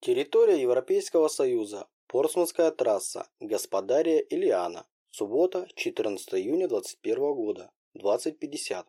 Территория Европейского Союза. Портсмутская трасса. Господария Илиана. Суббота, 14 июня 21 года. 20.50.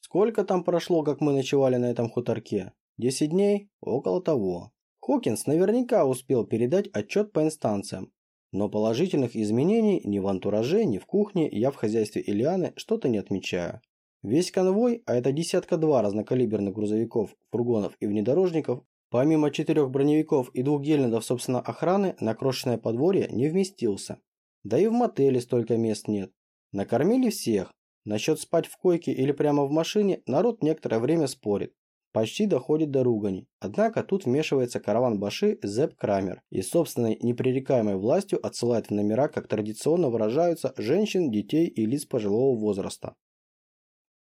Сколько там прошло, как мы ночевали на этом хуторке? 10 дней? Около того. Хокинс наверняка успел передать отчет по инстанциям, но положительных изменений ни в антураже, ни в кухне я в хозяйстве Ильяны что-то не отмечаю. Весь конвой, а это десятка-два разнокалиберных грузовиков, фургонов и внедорожников, помимо четырех броневиков и двух гельнадов собственно охраны, на крошечное подворье не вместился. Да и в мотеле столько мест нет. Накормили всех. Насчет спать в койке или прямо в машине народ некоторое время спорит. Почти доходит до ругани. Однако тут вмешивается караван Баши Зеп Крамер и собственной непререкаемой властью отсылает в номера, как традиционно выражаются, женщин, детей и лиц пожилого возраста.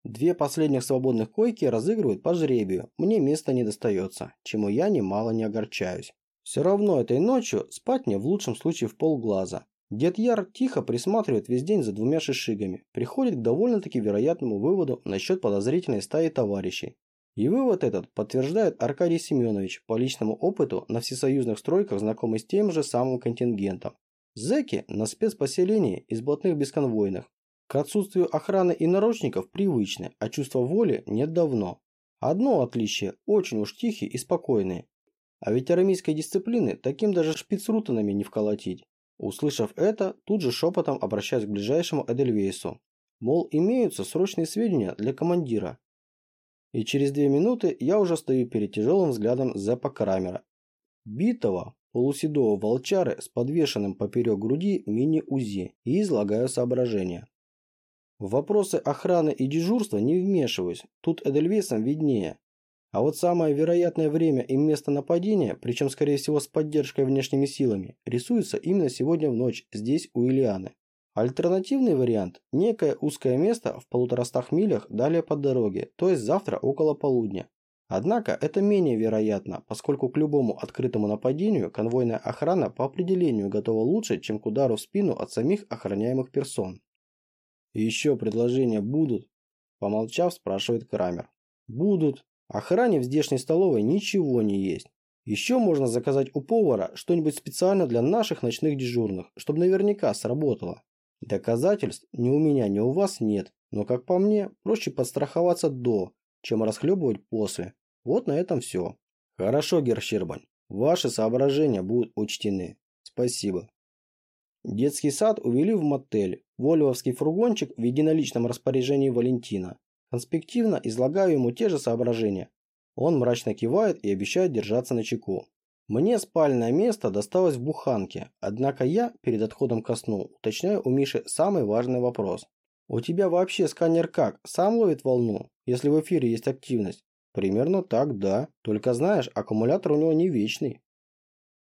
Две последних свободных койки разыгрывают по жребию, мне места не достается, чему я немало не огорчаюсь. Все равно этой ночью спать мне в лучшем случае в полглаза. Дед Яр тихо присматривает весь день за двумя шишигами, приходит к довольно-таки вероятному выводу насчет подозрительной стаи товарищей. И вывод этот подтверждает Аркадий Семенович по личному опыту на всесоюзных стройках, знакомый с тем же самым контингентом. Зеки на спецпоселении из блатных бесконвойных, к отсутствию охраны и наручников привычны, а чувства воли нет давно. Одно отличие – очень уж тихие и спокойные. А ведь арамейской дисциплины таким даже шпицрутанами не вколотить. Услышав это, тут же шепотом обращаюсь к ближайшему Эдельвейсу. Мол, имеются срочные сведения для командира. И через две минуты я уже стою перед тяжелым взглядом Зепа Крамера. Битого, полуседого волчары с подвешенным поперек груди мини-УЗИ и излагаю соображения. В вопросы охраны и дежурства не вмешиваюсь, тут Эдельвейсом виднее. А вот самое вероятное время и место нападения, причем скорее всего с поддержкой внешними силами, рисуется именно сегодня в ночь здесь у Ильяны. Альтернативный вариант – некое узкое место в полуторастах милях далее по дороге, то есть завтра около полудня. Однако это менее вероятно, поскольку к любому открытому нападению конвойная охрана по определению готова лучше, чем к удару в спину от самих охраняемых персон. «И еще предложения будут?» Помолчав, спрашивает Крамер. «Будут. Охране в здешней столовой ничего не есть. Еще можно заказать у повара что-нибудь специально для наших ночных дежурных, чтобы наверняка сработало. Доказательств ни у меня, ни у вас нет, но, как по мне, проще подстраховаться до, чем расхлебывать после. Вот на этом все. Хорошо, Герщербань, ваши соображения будут учтены. Спасибо. Детский сад увели в мотель, Вольвовский фургончик в единоличном распоряжении Валентина. Конспективно излагаю ему те же соображения. Он мрачно кивает и обещает держаться на чеку. Мне спальное место досталось в буханке, однако я, перед отходом ко сну, уточняю у Миши самый важный вопрос. «У тебя вообще сканер как? Сам ловит волну, если в эфире есть активность?» «Примерно так, да. Только знаешь, аккумулятор у него не вечный».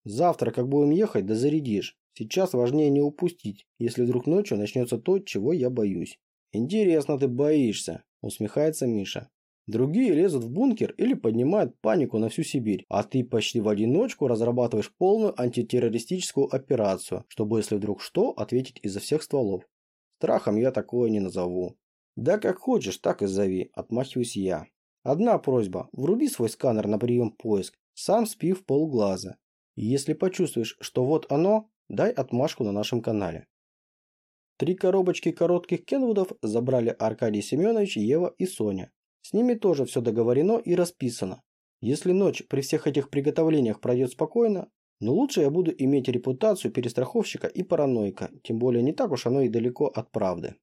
«Завтра, как будем ехать, да зарядишь. Сейчас важнее не упустить, если вдруг ночью начнется то, чего я боюсь. Интересно ты боишься, усмехается Миша. Другие лезут в бункер или поднимают панику на всю Сибирь, а ты почти в одиночку разрабатываешь полную антитеррористическую операцию, чтобы, если вдруг что, ответить изо всех стволов. Страхом я такое не назову. Да как хочешь, так и зови, отмахиваюсь я. Одна просьба, вруби свой сканер на прием поиск, сам спи в полглаза. И если почувствуешь, что вот оно, дай отмашку на нашем канале. Три коробочки коротких Кенвудов забрали Аркадий Семенович, Ева и Соня. С ними тоже все договорено и расписано. Если ночь при всех этих приготовлениях пройдет спокойно, но лучше я буду иметь репутацию перестраховщика и параноика, тем более не так уж оно и далеко от правды.